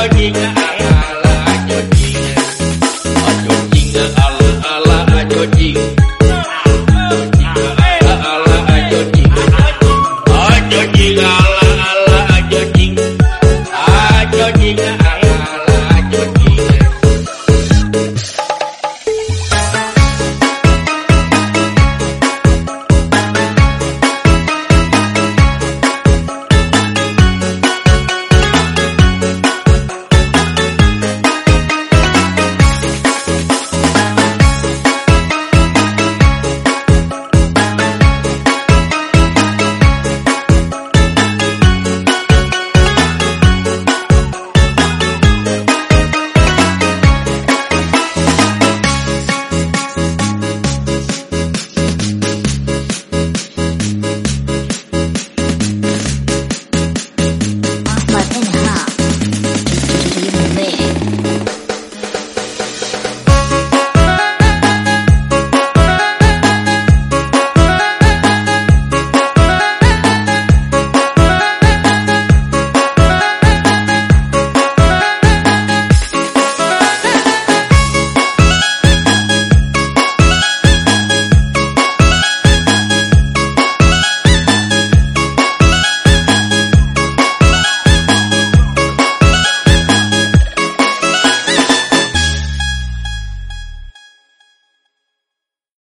Yogi